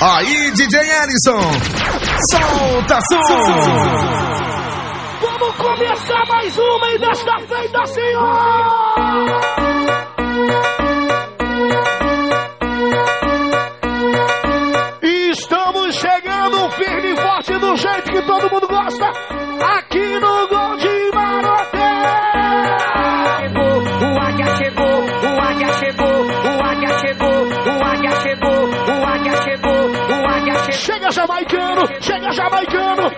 Aí, DJ Ellison, solta som! Vamos começar mais uma e desta feita, senhor! Estamos chegando firme e forte do jeito que todo mundo gosta, chega jamaicano.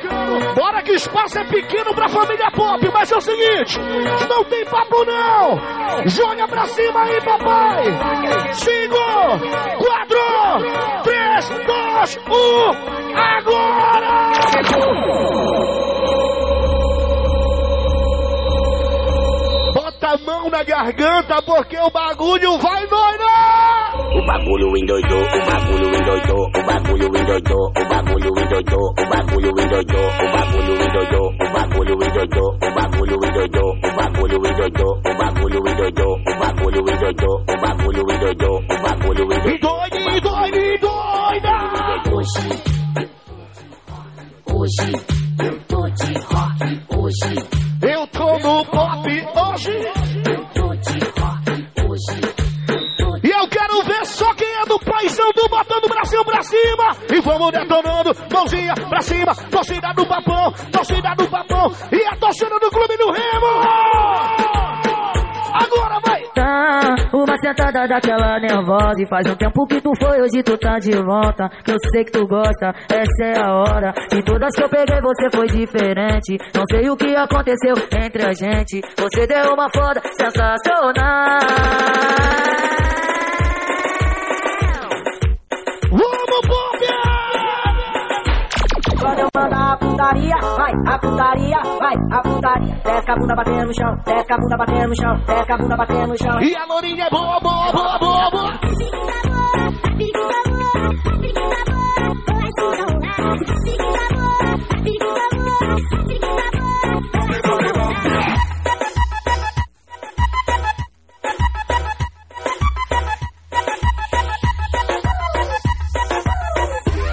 Bora que o espaço é pequeno pra família pop, mas é o seguinte, não tem papo não. Joga pra cima aí, papai. Cinco, quatro, três, dois, um, agora! Bota a mão na garganta porque o bagulho vai doidar! O bagulho endoidou, o bagulho endoidou, o bagulho endoidou, o bagulho endoidou, o bagulho endoidou, o bagulho endoidou, o bagulho endoidou, o bagulho endoidou, o bagulho endoidou, o bagulho endoidou, o bagulho endoidou, o bagulho endoidou, o bagulho endoidou. Doide, doide, doida! Hoje, hoje, eu tô de rock, hoje, Eu tô no pop hoje do botando o bracinho pra cima e vamos detonando, mãozinha pra cima, torcida do papão, torcida do papão. E a torcida do clube do Remo! Agora vai! Tá, uma sentada daquela nervosa E faz um tempo que tu foi, hoje tu tá de volta. Que eu sei que tu gosta, essa é a hora. De todas que eu peguei você foi diferente. Não sei o que aconteceu entre a gente. Você deu uma foda sensacional Mandar a putaria, vai, a putaria, vai, a putaria. Desce a bunda batendo no chão, desce a bunda batendo no chão Desce a bunda batendo no chão. E a Lourinha é boa, boa, boa, boa, boa!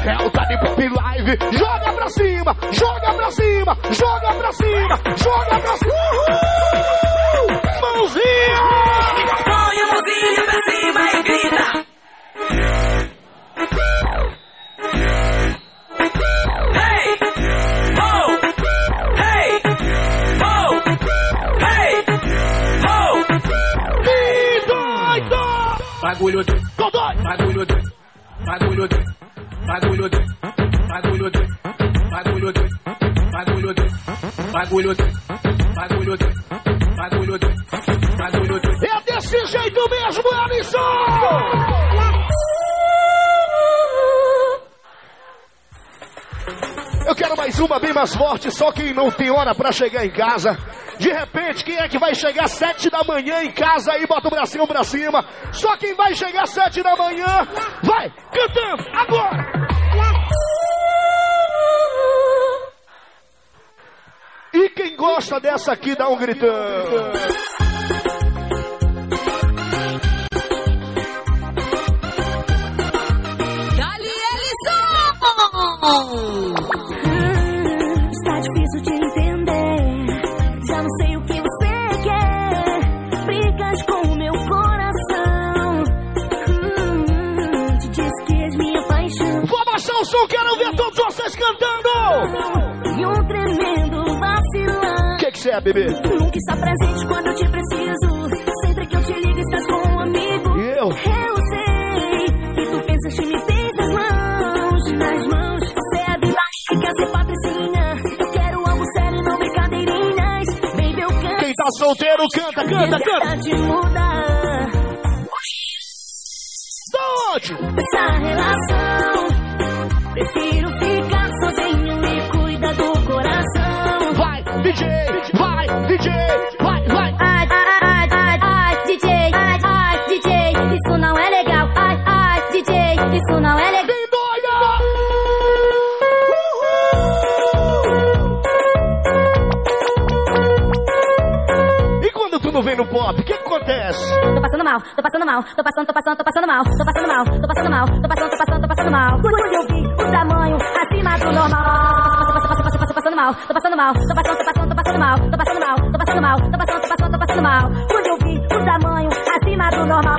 É cima, joga pra cima, joga pra cima, joga pra cima. Uhul! Mãozinha! Põe a mãozinha pra cima e grita Hey! Ho! Hey! Ho! Hey! Ho! E doido! Bagulho doido, bagulho doido, bagulho doido, bagulho doido, bagulho doido, bagulho doido, bagulho doido, bagulho doido, bagulho doido, bagulho doido, bagulho doido. É desse jeito mesmo, Alisson! Eu quero mais uma bem mais forte, só quem não tem hora pra chegar em casa. De repente, quem é que vai chegar sete da manhã em casa e bota o bracinho pra cima? Só quem vai chegar sete da manhã, vai cantando agora! Quem gosta dessa aqui, dá um gritão. Está difícil de entender. Já não sei o que você quer. Brigas com o meu coração. Hum, te disse que és minha paixão. Vou baixar o som, quero ver todos vocês cantando! E um tremendo vacilão. O que que você é, bebê? Nunca está presente quando eu te preciso. Sempre que eu te ligo, estás com um amigo. E eu? Eu sei que tu pensas que me tens nas mãos, nas mãos. Você é baixo, quer ser patricinha. Eu quero algo sério, não brincadeirinhas. Baby, eu canto. Quem tá solteiro, canta, canta, canta! Verdade mudar Da onde? essa relação. Prefiro ficar DJ, vai, vai! Ai, ai, ai, ai, DJ, ai, ai, DJ, isso não é legal. Ai, ai, DJ, isso não é legal. E quando tu não vem no pop, o que acontece? Tô passando mal, tô passando mal, tô passando, tô passando, tô passando mal, tô passando mal, tô passando mal, tô passando, tô passando, tô passando mal. Quando eu vi o tamanho acima do normal. Tô passando mal. Tô passando mal. Tô passando, tô passando, tô passando mal. Tô passando mal. Tô passando mal. Tô passando, tô passando, tô passando mal. Quando eu vi o tamanho acima do normal.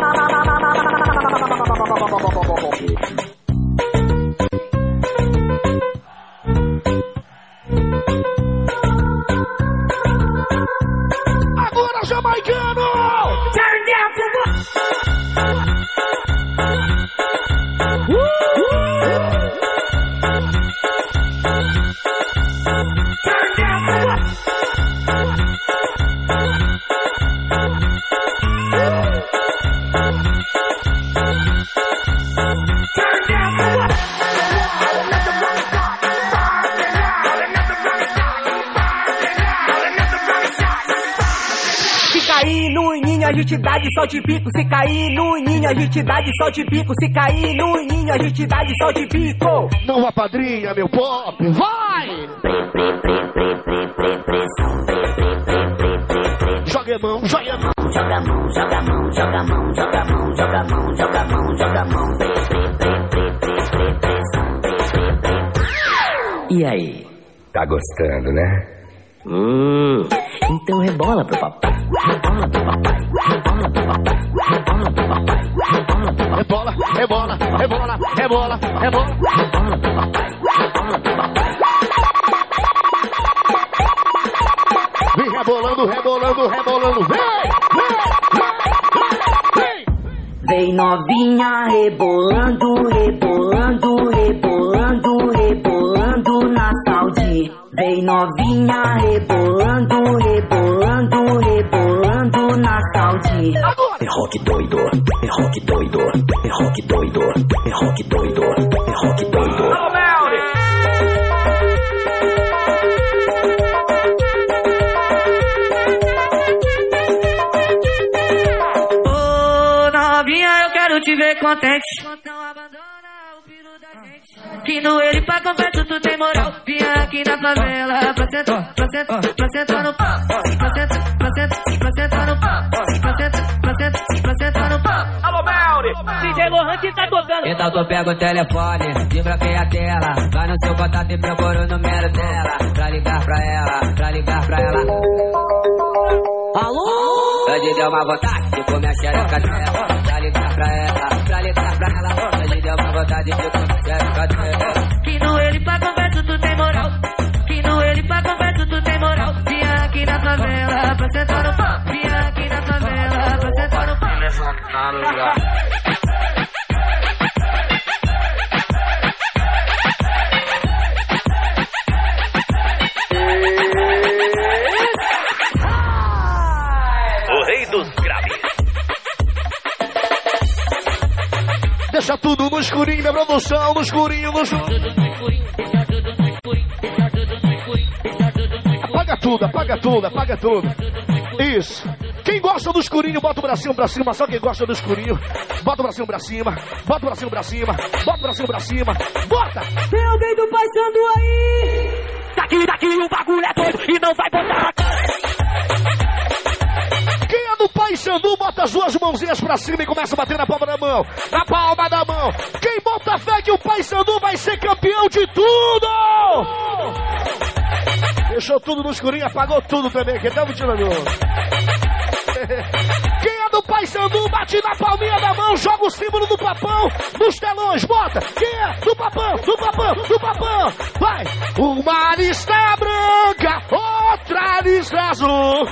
De sol de bico. Se cair no ninho, a gente dá de sol de bico. Se cair no ninho, a gente dá de sol de bico. Não apadrinha, meu pop! Vai! Joga a mão, joga a mão. Joga a mão, joga a mão, joga a mão, joga a mão, joga a mão, joga a mão, joga a mão. E aí? Tá gostando, né? Hum, então rebola pro papai. Vem rebolando, rebolando, rebolando. Vem, vem, vem, vem. Vem novinha rebolando, rebolando, rebolando, rebolando na saudade. Vem novinha rebolando, rebolando, rebolando na saudade. É rock doido. É rock doido. É rock doido. É rock doido. É rock doido. Ô novinha, eu quero te ver contente. Que no ele pra conversa tu tem moral. Vinha aqui na favela pra sentar, pra sentar, pra sentar no pau. Pra sentar, no pau. DJ Lohan que tá tocando. Então tu pega o telefone, desbloqueia a tela. Vai no seu contato e procura o número dela. Pra ligar pra ela, pra ligar pra ela. Alô? Hoje deu uma vontade de comer a xereca dela. Pra ligar pra ela, pra ligar pra ela. Hoje deu uma vontade de comer a xereca dela. No escurinho. Apaga tudo, apaga tudo, apaga tudo. Isso. Quem gosta do escurinho, bota o bracinho pra cima. Só quem gosta do escurinho, bota o bracinho pra cima. Bota o bracinho pra cima. Bota o bracinho pra cima. Bota! Tem alguém do Pai Sandu aí? Daqui, daqui, o bagulho é doido e não vai botar a cara. Quem é do Pai Sandu, bota as duas mãozinhas pra cima e começa a bater na palma da mão. Na Deixou tudo no escurinho, apagou tudo também. Tá me tirando? Quem é do Pai Sandu, bate na palminha da mão, joga o símbolo do papão nos telões, bota. Quem é? Do papão, do papão, do papão. Vai! Uma lista branca, outra lista azul.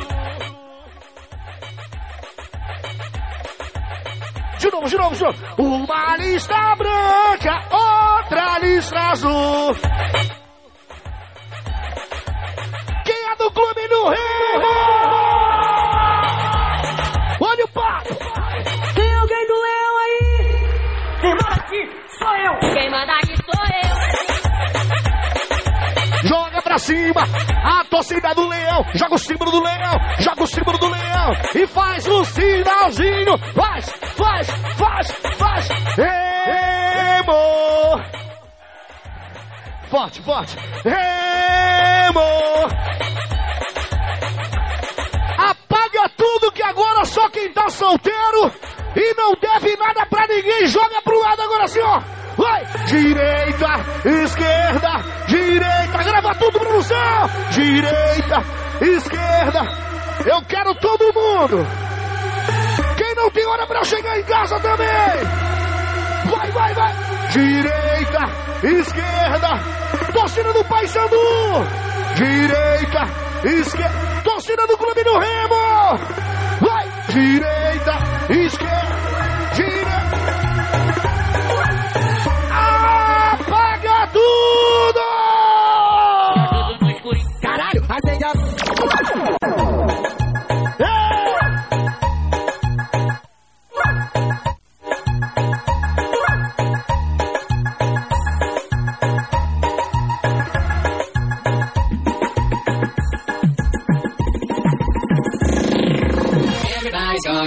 De novo, de novo, de novo. Uma lista branca, outra lista azul. Cima. A torcida do leão. Joga o símbolo do leão. Joga o símbolo do leão. E faz o sinalzinho. Faz, faz, faz, faz. Remo. Forte, forte. Remo. Apaga tudo que agora só quem tá solteiro e não deve nada pra ninguém joga pro lado agora ó. Vai! Direita, esquerda, direita. Grava tudo, produção. Direita, esquerda. Eu quero todo mundo. Quem não tem hora pra chegar em casa também. Vai, vai, vai. Direita, esquerda. Torcida do Paysandu. Direita, esquerda. Torcida do Clube do Remo. Vai. Direita, esquerda,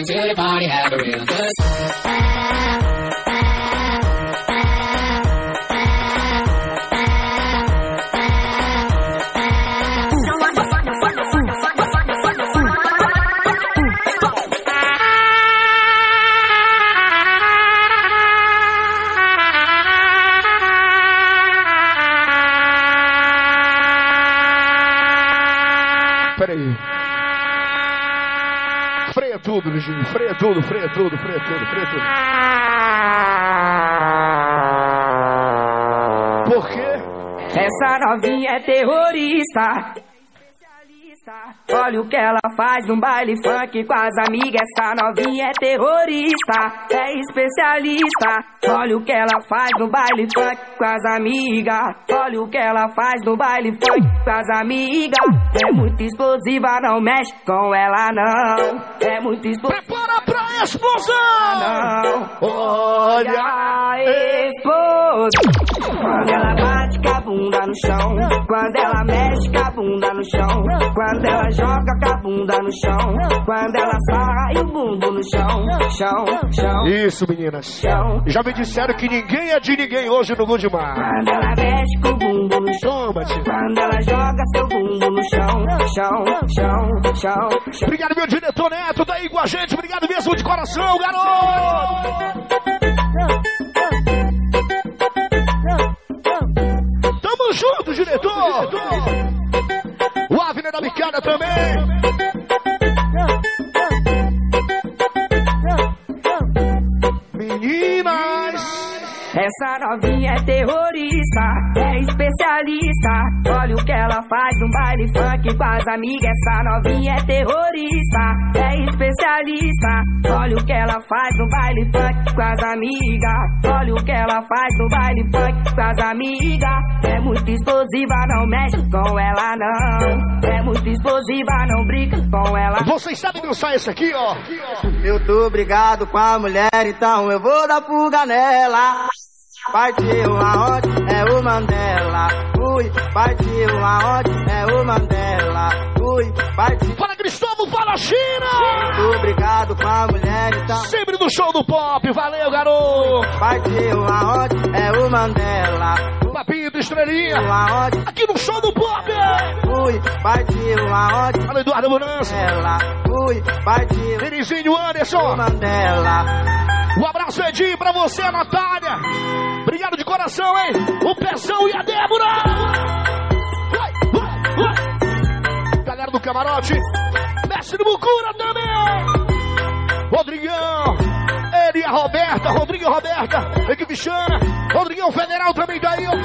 To the party, have a real good Peraí. Tudo, freia tudo, freia tudo, freia tudo. Por quê? Essa novinha é terrorista. Olha o que ela faz num baile funk com as amigas. Essa novinha é terrorista, é especialista. Olha o que ela faz no baile funk com as amigas. Olha o que ela faz no baile funk com as amigas. É muito explosiva, não mexe com ela não. É muito explosiva. Prepara pra explosão! Não. Olha! a esposa. Quando ela bate com a bunda no chão, quando ela mexe com a bunda no chão, quando ela joga com a bunda no chão, quando ela sai o bumbum no chão, chão, chão, Isso, meninas. chão. Já me disseram que ninguém é de ninguém hoje no Good Mar. Quando ela mexe com o bumbum no chão, quando ela joga seu bumbum no chão, chão, chão, chão, chão. Obrigado, meu diretor Neto, tá aí com a gente. Obrigado mesmo de coração, garoto! Junto, diretor! O Avner da Bicada também! Meninas! Essa novinha é terrorista, é especialista. Olha o que ela faz no baile funk com as amigas. Essa novinha é terrorista, é especialista. Olha o que ela faz no baile funk com as amigas. Olha o que ela faz no baile funk com as amigas. É muito explosiva, não mexe com ela não. É muito explosiva, não brinca com ela. Vocês sabem dançar esse aqui, ó? Eu tô brigado com a mulher, então eu vou dar fuga nela. Partiu aonde é o Mandela. Fui, partiu aonde é o Mandela. Fui, partiu. Fala Cristóvão, fala China! Tô brigado com a mulher, então. Sempre no show do pop, valeu, garoto! Partiu aonde é o Mandela. Papinho do Estrelinha, aqui no show do pop! fui, partiu aonde Fala Eduardo Bonança. Fui, partiu Denizinho Anderson, um abraço Edinho pra você, Natália! Obrigado de coração, hein? O Pezão e a Débora! Vai, vai, vai! Galera do camarote, Mestre Bucura também! Rodrigão, ele e a Roberta, Rodrigo e Roberta, equipe Xana, Rodrigão Federal também tá aí, ó.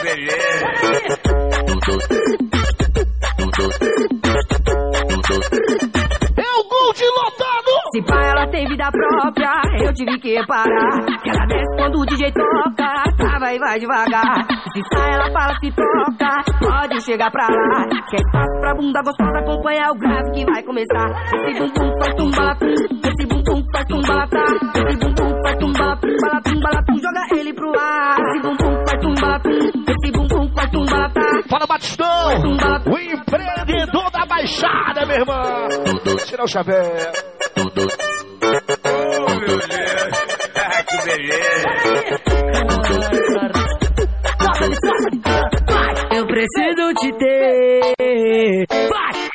É o gol de lotado. Se pá, ela tem vida própria, eu tive que reparar. Que ela desce quando o DJ toca, trava e vai devagar. Se sai, ela fala, se toca, pode chegar pra lá. Quer espaço pra bunda gostosa, acompanhar o grave que vai começar. Esse bumbum faz tumbalatum, esse bumbum faz tumbalatá. Esse bumbum faz tumbalatum, balatum, balatum, joga ele pro ar. Esse bumbum faz tumbalatum, Fala, Batistão! O empreendedor da Baixada, meu irmão! Tira o chapéu. Oh, meu Deus. Ah, que beleza. Eu preciso te ter. Vai!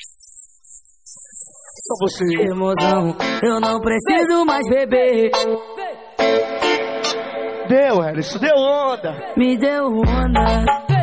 Só você. Emoção, eu não preciso mais beber. Deu, Ellison, deu onda. Me deu onda,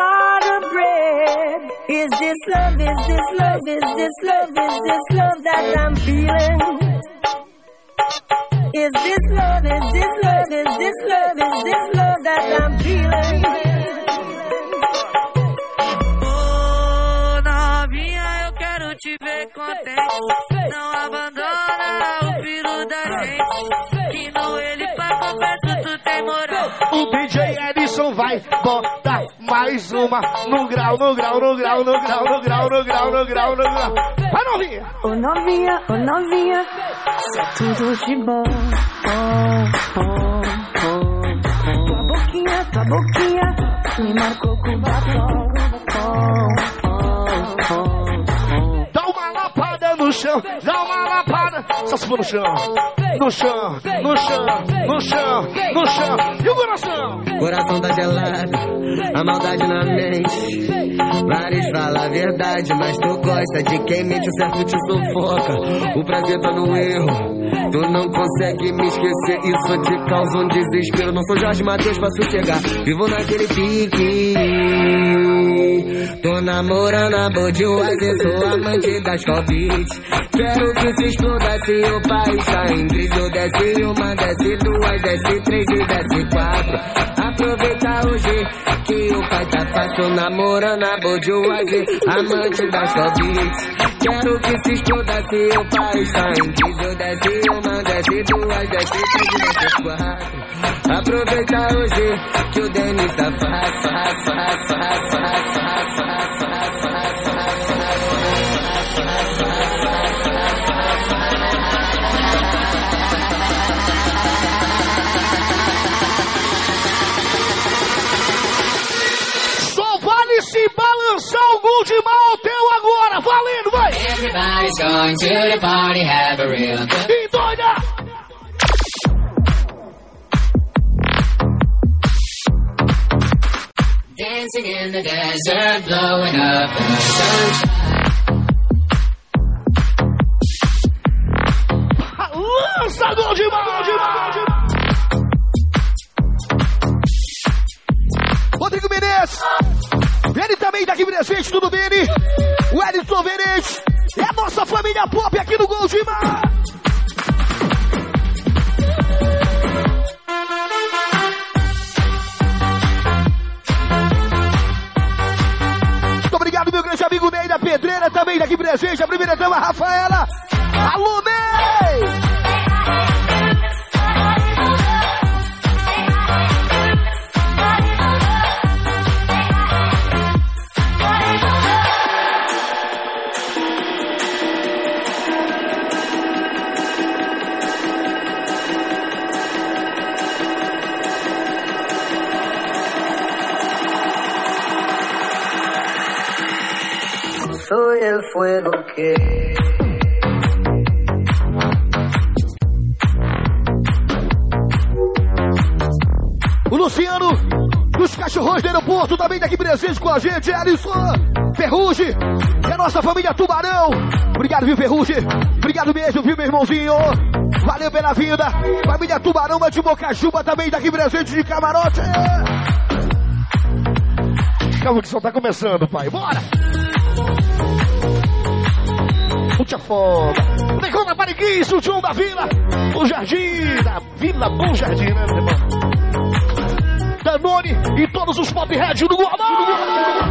A provider bread. Is this love, is this love, is this love, is this love that I'm feeling? Is this love, is this love, is this love, is this love that I'm feeling? Oh, novinha, eu quero te ver contente. Não abandona o filho da gente. O DJ Ellison vai botar mais uma no grau, no grau, no grau, no grau, no grau, no grau, no grau, no grau. Vai, novinha! Ô novinha, ô novinha, é tudo de bom. Tua boquinha, tua boquinha, me marcou com batom. No chão, dá uma lapada. Só se for no chão, no chão, no chão, no chão, no chão. E o coração? Coração tá gelado, a maldade na mente. Vários falam a verdade, mas tu gosta de quem mente, o certo te sufoca. O prazer tá no erro, tu não consegue me esquecer. Isso te causa um desespero. Não sou Jorge Matheus pra sossegar, vivo naquele pique. Tô namorando a Budweiser, sou amante das Covid. Quero que se exploda se o país tá em crise. Eu desce uma, desce duas, desce três e desce quatro. Aproveita hoje que o pai tá fácil namorando a Budweiser, amante das Covid. Quero que se exploda se o país tá em crise. Eu desce uma, desce duas, desce três e desce quatro. Aproveita hoje que o Denis tá fácil, fácil, fácil, fácil, fácil, fácil, fácil, fácil, Só vale se balançar o gol de mal teu agora. Valendo, vai! Everybody's going to the party, have a real good E doida! Dancing in the desert, blowing up in the sunshine. Lança gol de mal, de mal, de mal. Rodrigo Menezes. Ele também tá aqui presente, tudo bem? O Elton Venez. É a nossa família pop aqui no Gol de Mar. Pedreira, também daqui presente. A primeira dama, Rafaela. Alô, El fuego que O Luciano, dos cachorrões do aeroporto, também daqui presente com a gente, Alisson, Ferrugem, e a nossa família Tubarão. Obrigado, viu, Ferrugem? Obrigado mesmo, viu, meu irmãozinho? Valeu pela vida. Família Tubarão, mas de Bocajuba também daqui presente de camarote. Calma que só tá começando, pai. Bora! Puxa foda. Vem com a Pariquice, o João da Vila. O Jardim, da Vila Bom Jardim, né, meu irmão? Danone e todos os pop heads do Guamá.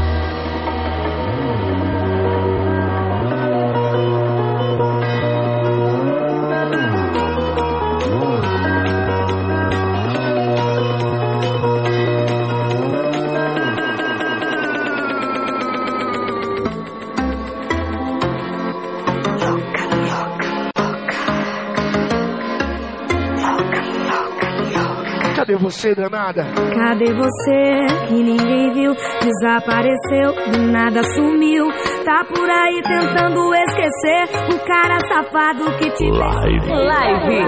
Você, danada? Cadê você que ninguém viu? Desapareceu, do nada sumiu. Tá por aí tentando esquecer o cara safado que te Live. Live.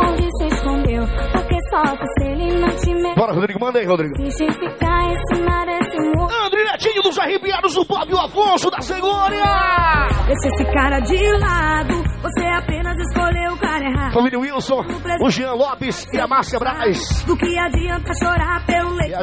Onde você escondeu? Porque só você ele não te merece. Bora, Rodrigo, manda aí, Rodrigo. Deixa ficar esse mar, esse mundo. André Netinho dos arrepiados do o Afonso da Segúria. Deixa esse cara de lado. Você apenas escolheu o cara errado. Família Wilson, o Jean Lopes e a Márcia Braz. Do que adianta chorar pelo leite E a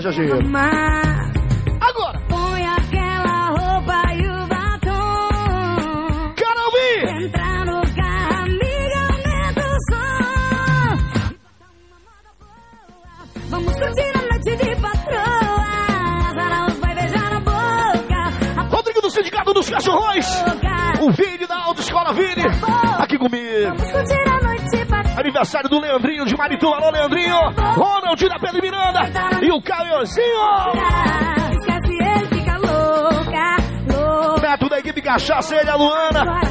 Aniversário do Leandrinho de Marituba. Alô, Leandrinho. Ronald da Pedro Miranda. E o Caiozinho. Esquece ele, fica louca, louca. Da equipe Cachaça, ele, a Luana.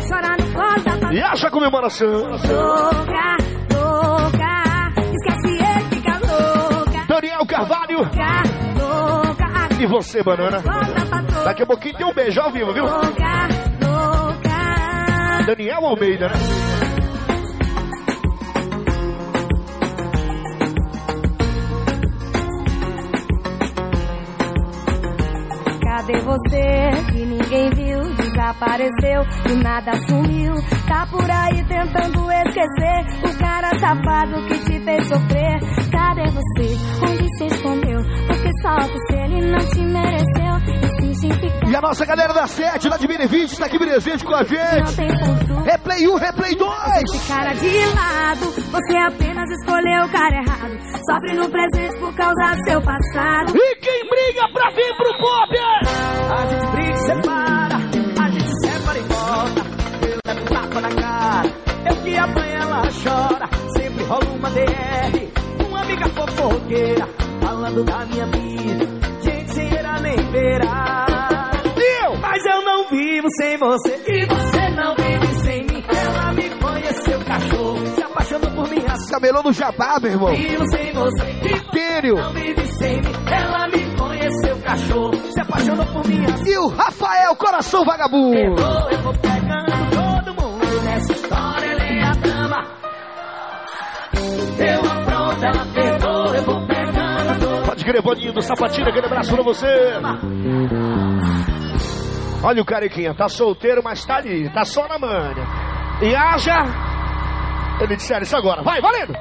E acha comemoração. Louca, louca. Esquece ele, fica louca. Daniel Carvalho. E você, banana. Daqui a pouquinho tem um beijo ao vivo, viu? Louca, louca. Daniel Almeida, né? Você que ninguém viu? Desapareceu, do nada sumiu. Tá por aí tentando esquecer o cara safado que te fez sofrer. Cadê você? Onde se escondeu? Porque só você ele não te mereceu. E a nossa galera da sete, lá de Benefício, está aqui presente com a gente. Replay 1, Replay 2. Esse cara de lado, você apenas escolheu o cara errado. Sofre no presente por causa do seu passado. E briga pra vir pro pop? A gente briga e separa, a gente separa e volta. Eu levo um tapa na cara, eu que apanho ela chora. Sempre rola uma DR, uma amiga fofoqueira, falando da minha vida. Gente sem era nem beira. Eu! Mas eu não vivo sem você e você não vive sem mim. Ela me conheceu, cachorro, se apaixonou por mim assim. Camelô do Jabá, meu irmão. Vivo sem você Tênio. não vive sem mim. Ela me cachorro, se apaixonou por mim assim. E o Rafael Coração Vagabundo. Pegou, eu vou pegando todo mundo nessa história, ela é a dama. Eu apronto, ela pegou, eu vou pegando todo Pode crer, Boninho do Sapatinho, aquele abraço pra você. Olha o carequinha, tá solteiro, mas tá ali, tá só na manha. E haja. Ele disseram isso agora. Vai, valendo!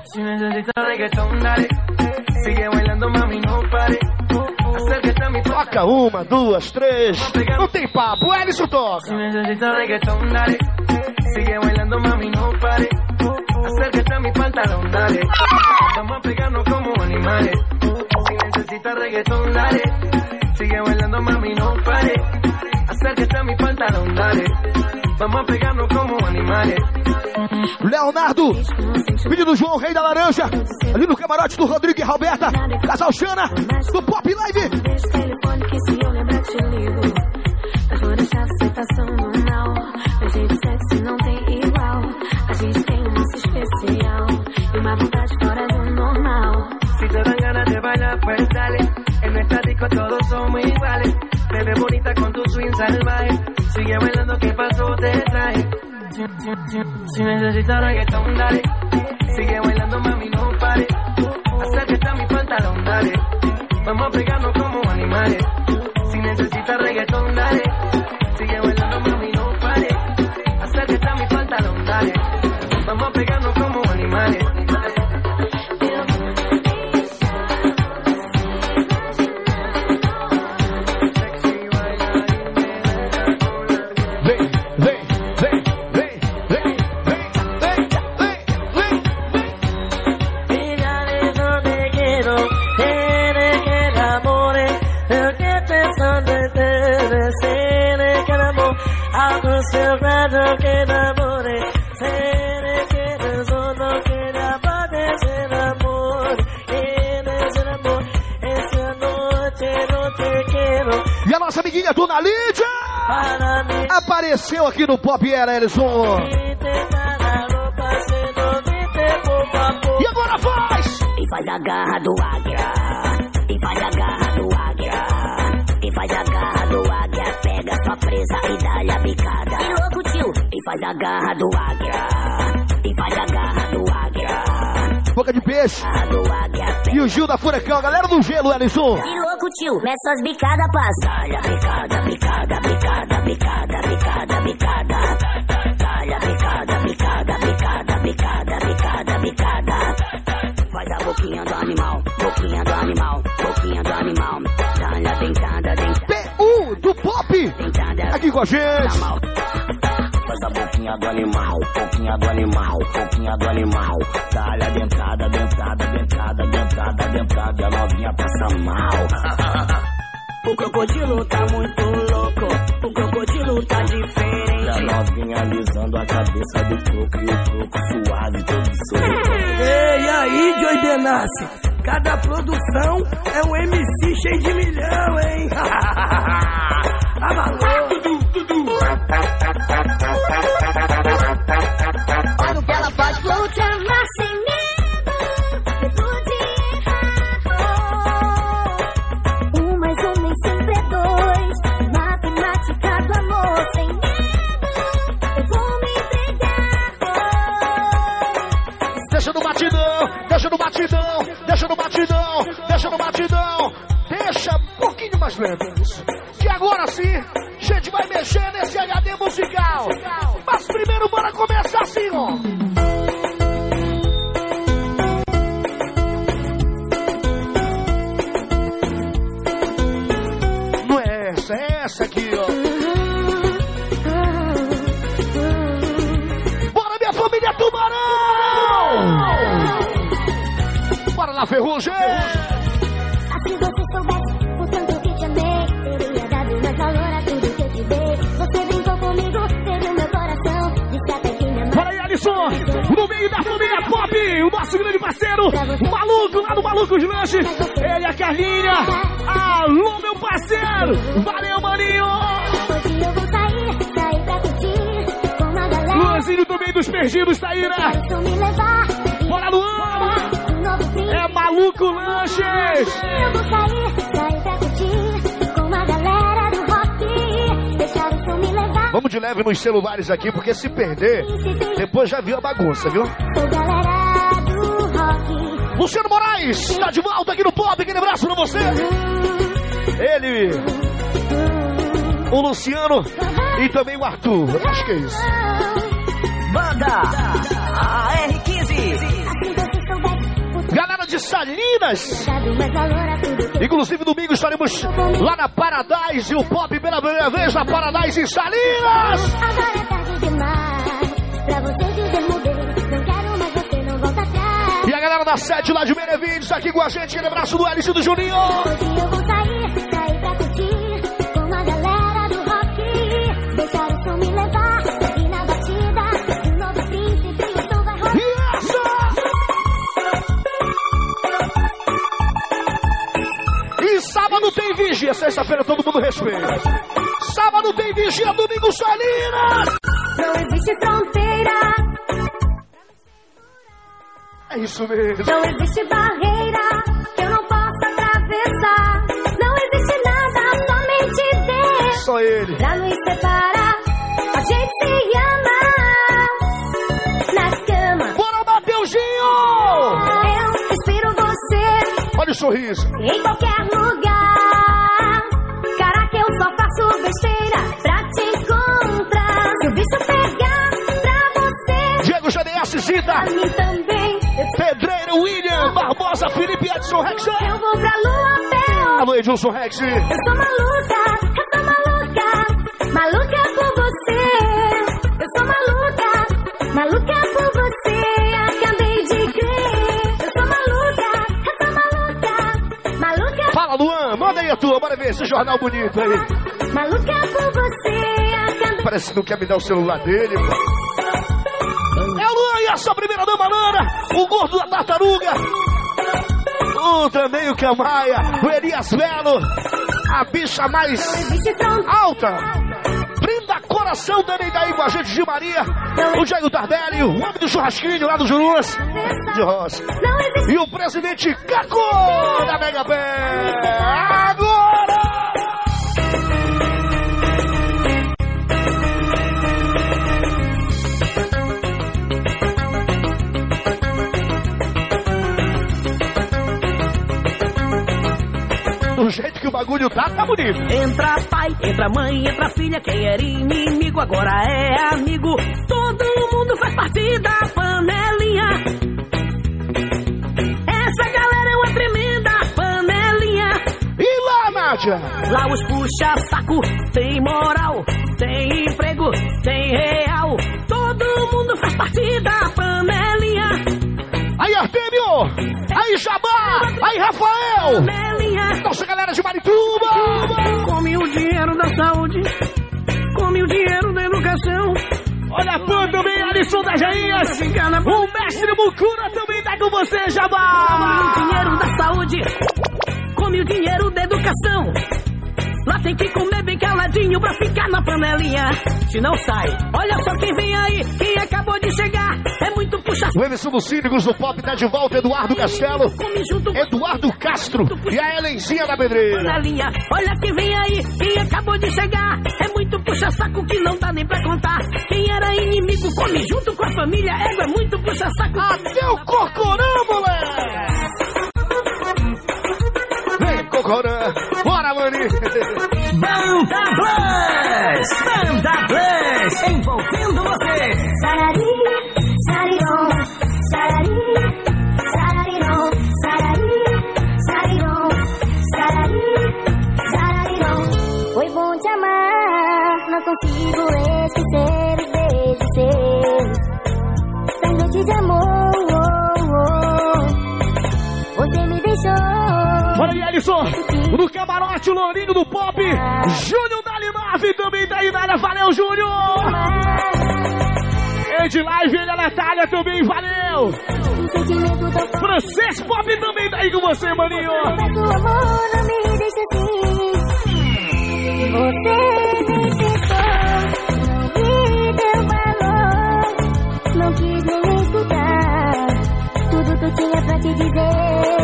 Toca uma, duas, três. Não tem papo, Ellison Si toca. necesitas reggaetón, dale. Sigue bailando, mami, no pare. Acércate a mi pantalón, dale. Vamos a pegarnos como animales. Si necesitas reggaetón, dale. Sigue bailando, mami, no pare. Acércate a mi pantalón, dale. Vamos a pegarnos como animales. Leonardo, menino João, rei da laranja. Ali no camarote do Rodrigo e Roberta. Casal Xana, do Pop Live. Deixa o telefone que se eu lembrar te. Si dan ganas de bailar, pues dale. En nuestra disco todos somos iguales. Te ves bonita con tu swing salvaje. Sigue bailando, ¿qué pasó? Te traje. Si, si, si, si necesitas reggaetón, dale. Sigue bailando, mami, no pare. Acércate a mi pantalón, dale. Vamos a pegarnos como animales. Si necesitas reggaetón, dale. Sigue bailando, mami, no pare. Acércate a mi pantalón, dale. Vamos a pegarnos como animales. Aqui no Pop Era, Elison. E agora faz! E faz a garra do águia. E faz a garra do águia. E faz a garra do águia. Pega sua presa e dá-lhe a picada. Que louco, tio. E faz a garra do águia. E faz a garra do águia. Boca de peixe. E o Gil da Furacão, galera do gelo, Elison. Que louco, tio. Mete suas bicadas, passa. Dá-lhe a picada, picada, picada, picada, picada, picada. Dá-lhe a picada, picada, picada, picada, picada, picada. Faz a boquinha do animal, boquinha do animal, boquinha do animal. Dá-lhe a dentada, dentada. PU do Pop. Aqui com a gente. Faz a boquinha do animal, boquinha do animal, boquinha do animal. Dá-lhe a dentada, dentada, dentada, dentada, dentada. A novinha passa mal. O crocodilo tá muito louco, o crocodilo tá E a diferente. novinha alisando a cabeça do croco e o croco suave, todo sorridente. Ei, e aí, Joey Benassi? Cada produção é um MC cheio de milhão, hein? tá deixa no batidão. Deixa um pouquinho mais lento. Que agora sim, lá do Malucos Lanches, ele, a Carlinha. Alô, meu parceiro! Valeu, maninho! Hoje eu vou sair, sair pra curtir com uma galera. Luanzinho também dos perdidos, tá aí, né? Quero me levar. Bora, Luan! É Maluco Lanches! Eu vou sair, sair pra curtir com uma galera do rock. Deixar o som me levar. Vamos de leve nos celulares aqui, porque se perder, depois já viu a bagunça, viu? Sou galera. Luciano Moraes, tá de volta aqui no Pop, aquele abraço pra você! Ele, o Luciano e também o Arthur. Eu Acho que é isso. Banda AR15. Assim você soubesse Galera de Salinas! Inclusive, domingo estaremos lá na Paradise e o Pop pela primeira vez na Paradise em Salinas! Agora é tarde demais pra você a galera da sete lá de Benevides aqui com a gente. Aquele abraço do Alice e do Juninho! Hoje eu vou sair, sair pra curtir com a galera do rock. Deixar o som me levar e na batida do novo príncipe o som vai rolar. E sábado tem vigia, sexta-feira todo mundo respeita. Sábado tem vigia, domingo Salinas! Não existe fronteira, É isso mesmo. não existe barreira que eu não possa atravessar. Não existe nada, somente Deus. Só ele. Pra nos separar, a gente se ama na cama. Bora, Mateuzinho! Eu espero você Olha o sorriso. em qualquer lugar. Cara, que eu só faço besteira pra te encontrar. Se o bicho pegar pra você, Diego GDS pra Zita, mim também. Felipe Edson Rex. eu vou pra lua pé. Alô, Edilson Rex. Eu sou maluca, eu sou maluca, maluca por você. Eu sou maluca, maluca por você. Acabei de crer. Eu sou maluca, eu sou maluca, maluca, Fala, Luan, manda aí a tua, bora ver esse jornal bonito aí. maluca por você. Acabei Parece que não quer me dar o celular dele, pô. É o Luan e a sua primeira dama Lana, o gordo da tartaruga. Também o Camaia, o Elias Velo, a bicha mais alta. Brinda coração também daí com a gente de Maria, o Diego Tardelli, o homem do churrasquinho lá do Jurunas, de Roça. E o presidente Caco da Mega Pé. Do jeito que o bagulho tá, tá bonito. Entra pai, entra mãe, entra filha, quem era inimigo agora é amigo. Todo mundo faz parte da panelinha. Essa galera é uma tremenda panelinha. E lá, Nádia? Lá os puxa-saco, tem moral, tem emprego, tem real. Todo mundo faz parte da panelinha. Aí, Artêmio! Aí, Jabá! Aí, Rafael! Nossa galera de Marituba! Come o dinheiro da saúde, come o dinheiro da educação. Olha a fã também, Alisson das Rainhas! O mestre Mucura também tá com você, Come o Jabá! dinheiro da saúde, come o dinheiro da educação. Tem que comer bem caladinho pra ficar na panelinha. Se não sai, olha só quem vem aí, quem acabou de chegar. É muito puxa O Emerson dos Cínicos do Pop tá de volta, Eduardo Castelo, Eduardo Castro e a Helenzinha da Pedreira. panelinha. Olha quem vem aí, quem acabou de chegar. É muito puxa-saco que não dá nem pra contar. Quem era inimigo come junto com a família. É muito puxa-saco. Até o Corcorã, moleque! Vem, Cocorã! Bora! Banda Bless! Banda Bless! Envolvendo você! Sarari, sarirom, sarari, sararirom, sarari, sarirom, sarari, sararirom. Foi bom te amar, não consigo esquecer os beijos seus. Tão noite de amor, Olha aí, Alisson! No camarote, o Lourinho do Pop! Júnior da Linove também tá aí na área. Valeu, Júnior! Ed Live, ele, a Natália também, valeu! Francês Pop também tá aí com você, maninho! Não quis nem escutar tudo que eu tinha pra te dizer.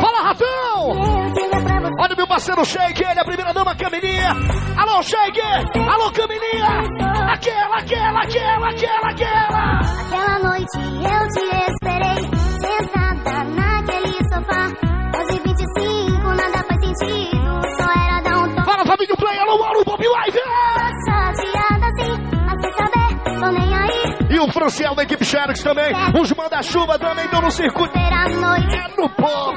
Fala, Ratão! Olha meu parceiro Shake, ele, a primeira dama Camininha! Alô, Shake! Alô, Camininha! Aquela, aquela, aquela, aquela, aquela! Aquela noite eu te aí. E o Franciel da equipe Xerox também, os manda-chuva também estão no circuito. É no pop!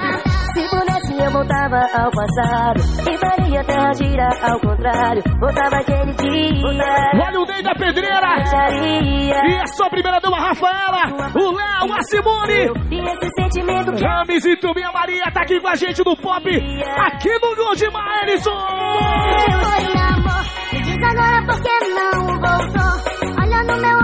Se pudesse eu voltava ao passado E faria a terra girar ao contrário Voltava aquele dia Olha o Ney da Pedreira! E a sua primeira dama, Rafaela! O Léo, a Simone! E esse sentimento que Rames e também a Maria tá aqui com a gente no pop! Aqui no Goldmar, Ellison! foi amor. Me diz agora por que não voltou. Olha no meu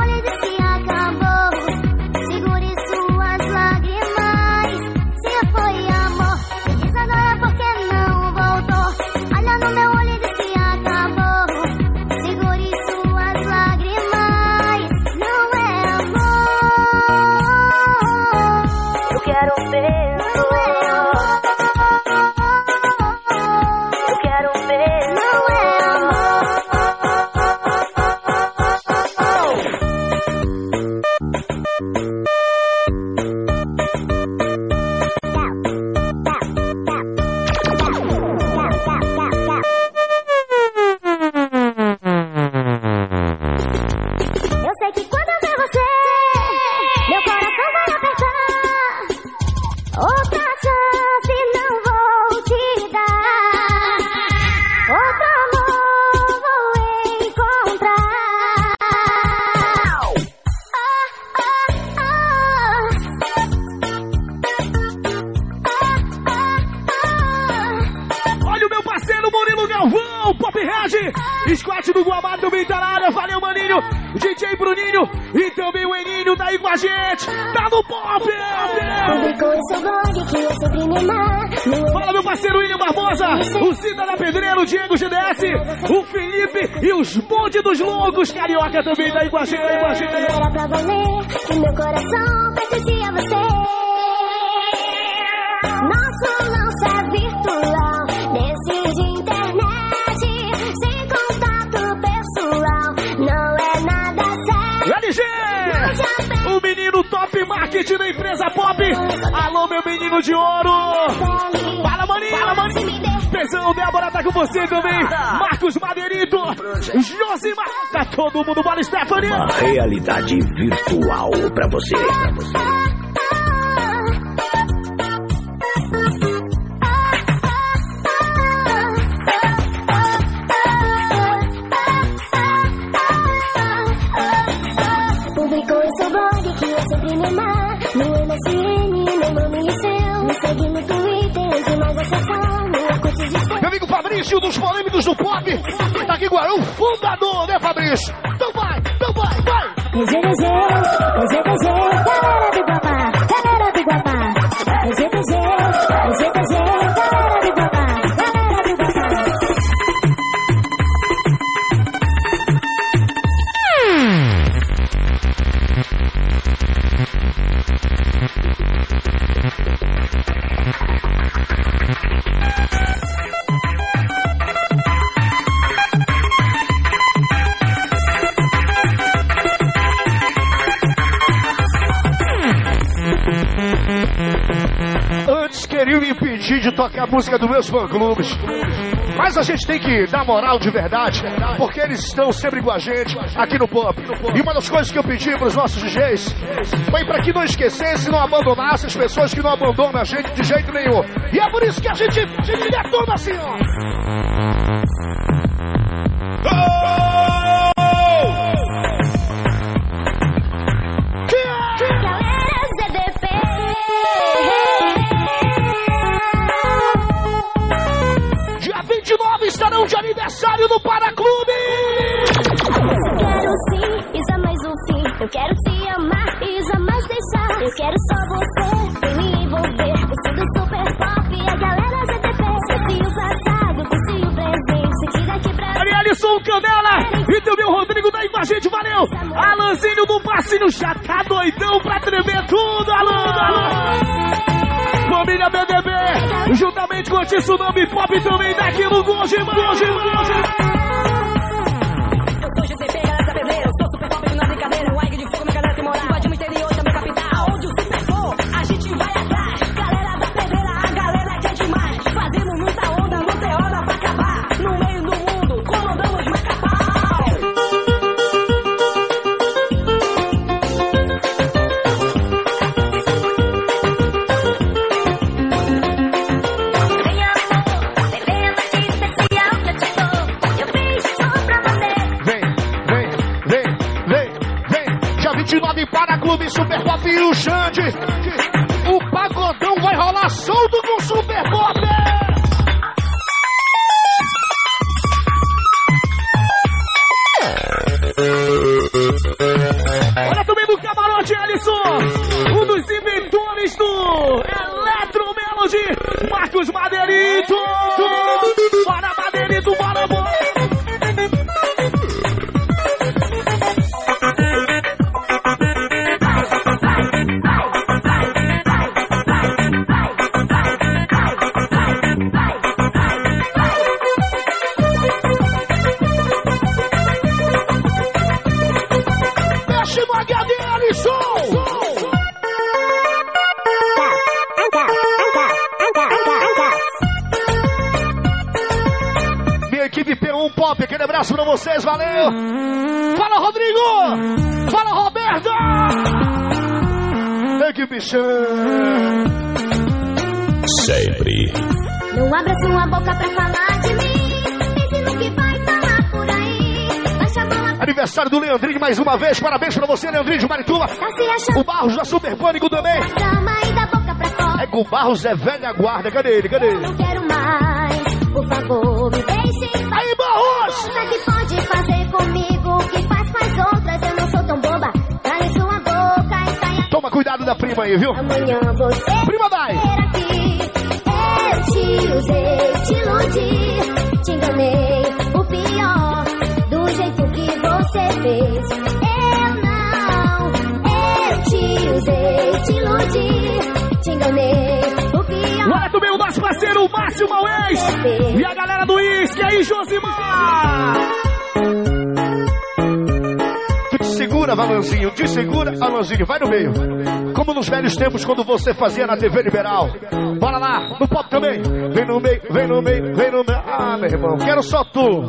marketing da empresa Pop. Alô, meu menino de ouro. Fala, maninho. Fala, maninho. Pesão, Débora tá com você também. Marcos Madeirito. Josimar. Tá todo mundo. Bora, Stephanie. Uma realidade virtual pra você. Publicou Myers música dos meus fã-clubes. Mas a gente tem que dar moral de verdade, porque eles estão sempre com a gente aqui no Pop. E uma das coisas que eu pedi para os nossos DJs foi para que não esquecesse, não abandonasse as pessoas que não abandonam a gente de jeito nenhum. E é por isso que a gente, a gente detona assim, ó. No Paraclube! Quero sim e jamais o fim. Eu quero te amar e jamais deixar. Eu quero só você, vem me envolver. Eu sou do super pop, a galera ZDP. Esqueci o passado, esqueci o presente. Que daqui pra Arielson Canela e também o Rodrigo daí com a gente, valeu! Alanzinho do Passinho já tá doidão pra tremer tudo, Alan! Alan. Família BDB, juntamente com o Tsunami Pop também daqui no Goji, Goji, Goji. Super Pop e o Xande. O pagodão vai rolar solto valeu! Fala, Rodrigo! Fala, Roberto! Equipe Chan! Sempre. Não abra sua boca pra falar de mim. Pense no que vai falar por aí. Baixa a bola Aniversário do Leandrinho mais uma vez, parabéns pra você, Leandrinho de Marituba! achar. O Barros da Super Pânico também! É que o Barros é velha guarda, cadê ele? Cadê ele? Não quero mais. por favor, me deixe. Aí, Barros! Da prima aí, viu? Amanhã você Prima Dai! aqui. Eu te usei, te iludi, te enganei. O pior, do jeito que você fez. Eu não, eu te usei, te iludi, te enganei. O pior. Olha também o nosso parceiro, o Márcio Mauês! E a galera do Isque aí, Josimar! Segura, Valanzinho, te segura, Valanzinho, vai no meio. Como nos velhos tempos, quando você fazia na TV Liberal. Bora lá, no pop também. Vem no meio, vem no meio, vem no meio. Ah, meu irmão, quero só tu.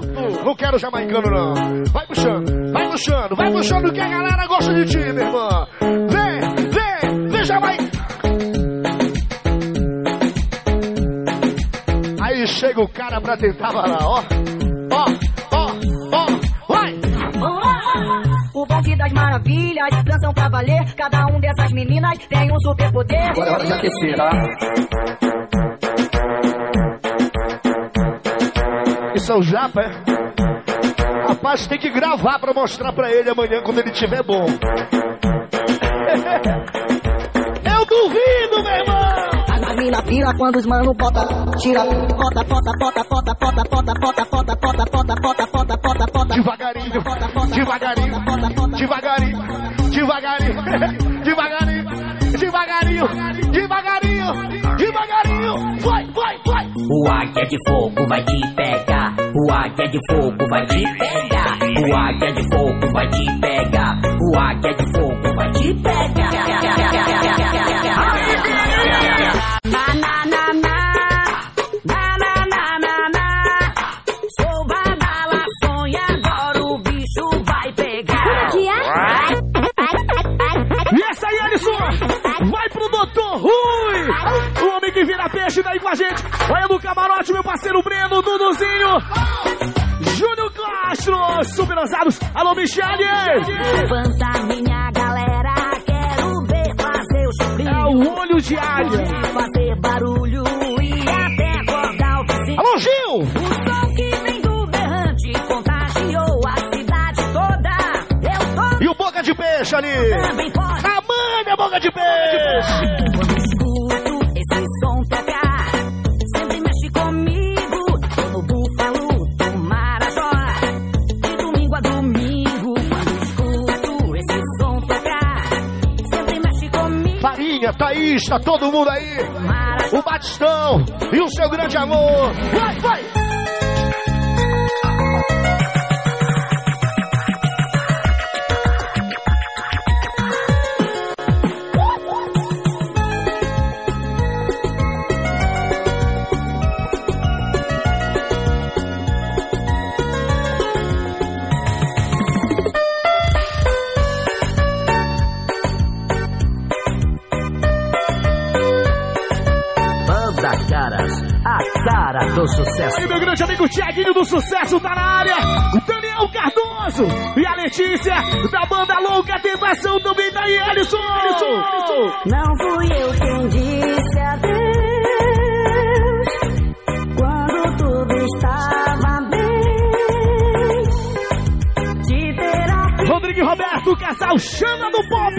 Não quero jamaicano, não. Vai puxando, vai puxando, vai puxando que a galera gosta de ti, meu irmão. Vem, vem, vem jamaicano. Aí chega o cara pra tentar varar, ó, das maravilhas, dançam pra valer. Cada um dessas meninas tem um super poder. Agora é hora de aquecer, tá? Isso é o japa, é? Rapaz, tem que gravar pra mostrar pra ele amanhã quando ele tiver bom. Eu duvido, meu irmão! Mina pira quando os mano bota, tira, bota, bota, bota, bota, bota, bota, bota, bota, bota, bota, bota, bota, bota, bota. Devagarinho, devagarinho, devagarinho, devagarinho, devagarinho, devagarinho, devagarinho, devagarinho. Vai, vai, vai! O águia de fogo vai te pegar. O águia de fogo vai te pegar. O águia de fogo vai te pegar. O águia de fogo vai te pegar. Parceiro Breno, Duduzinho, Júnior Castro, super ousados. Alô, Michele! Levanta minha galera, quero ver fazer o sobrinho. É o olho de águia. Fazer barulho e até acordar o vizinho. Alô, Gil! O som que vem do berrante contagiou a cidade toda. Eu tô E o Boca de Peixe ali. Farinha, Thaís, tá todo mundo aí. O Batistão e o seu grande amor. Vai! Sucesso tá na área. Daniel Cardoso e a Letícia da banda Louca Tentação também tá aí, Alisson. Não fui eu quem disse adeus quando tudo estava bem. Te. Rodrigo e Roberto, casal chama do pop.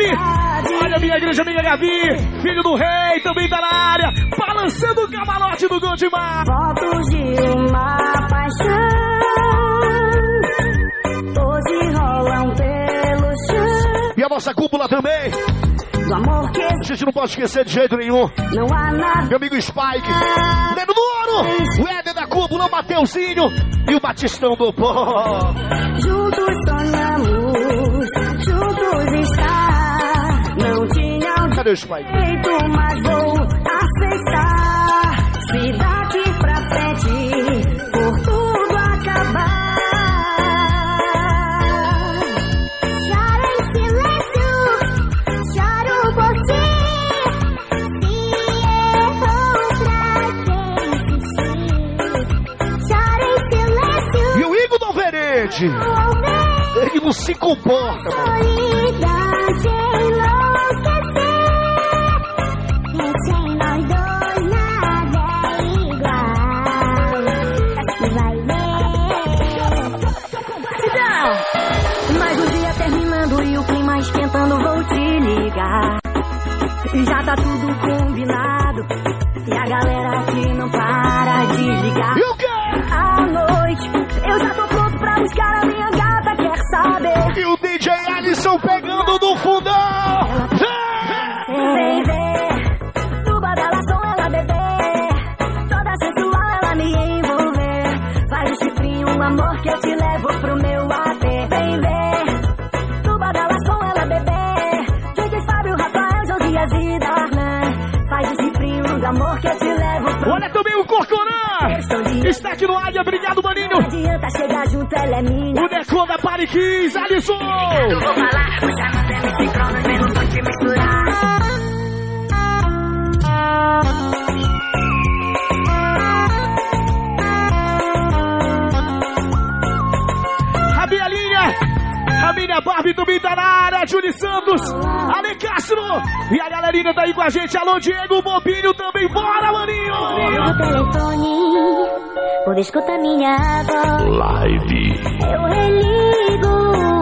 Olha minha grande amiga Gabi, filho do rei, também tá na área, balançando o camarote do Gondimar. Fotos de uma nossa cúpula também. Do amor que A gente não pode esquecer de jeito nenhum. não há nada. Meu amigo Spike, Neno do Ouro, o Éder da cúpula, o Mateuzinho e o Batistão do Pó. Juntos sonhamos, juntos estar. Não tinha Cadê o Spike? humilde. Ele não se comporta, dia terminando e o clima esquentando, vou te ligar. Já tá tudo combinado e a galera aqui não para de ligar. Eu Está aqui no área, obrigado, maninho. Não adianta chegar junto, ela é minha. O Decon da Pariquis, Alisson. Eu vou falar, não tenho sincrono, nem não vou te misturar. Família Barbie também tá na área, Júlio Santos, Ale Castro e a galerinha tá aí com a gente. Alô, Diego Bobinho também, bora, maninho! No telefone, por escutar minha voz. Live. Eu religo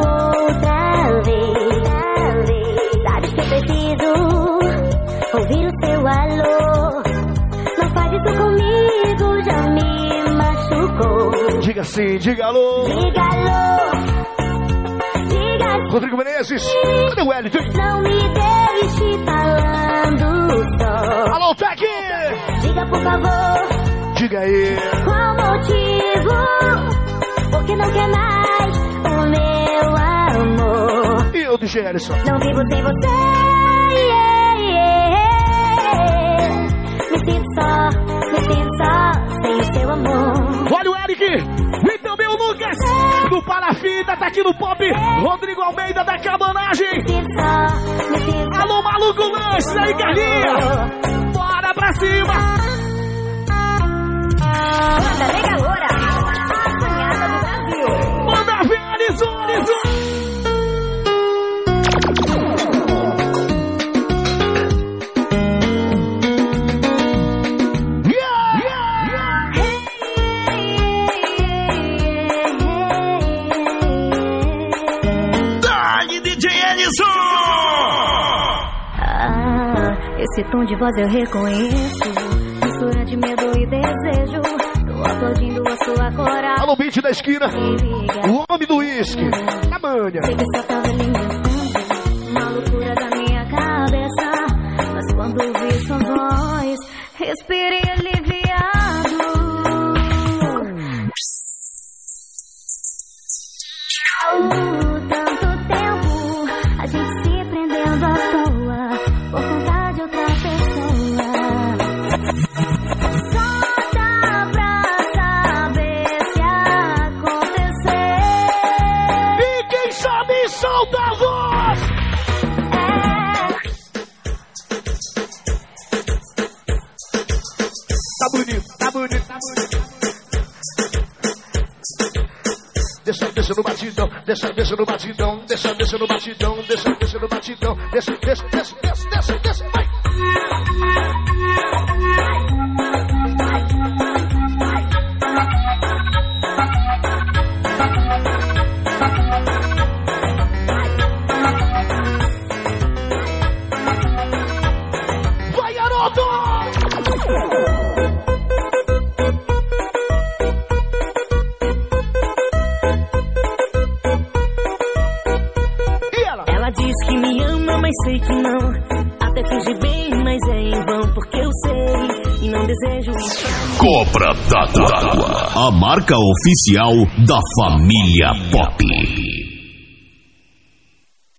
outra vez. Sabes que eu preciso ouvir o seu alô. Não faz isso comigo, já me machucou. Diga sim, diga alô. Diga alô. Diga. Rodrigo Menezes, cadê o Wellington? Não me deixe falando só. Alô, Tec! Diga por favor. Diga aí. Qual motivo? Porque não quer mais o meu amor. E eu, DJ Alisson? Não vivo sem você. yeah, yeah. Me sinto só, me sinto só sem o seu amor. Olha o Eric e também o Lucas do Parafita, tá aqui no Pop. Rodrigo Almeida da Cabanagem. Me sinto só, me sinto Alô, maluco lanche aí, Carlinha. Bora pra cima. Manda nega loura, a sonhada do Brasil. Manda ver, Alisson, Alisson. Yeah, yeah, yeah. Dale, DJ Ellison! Ah, esse tom de voz eu reconheço. Mistura de medo e desejo. Tô aplaudindo a sua coragem. Alô, beat da esquina. O homem do uísque. A manha. Marca oficial da família Pop.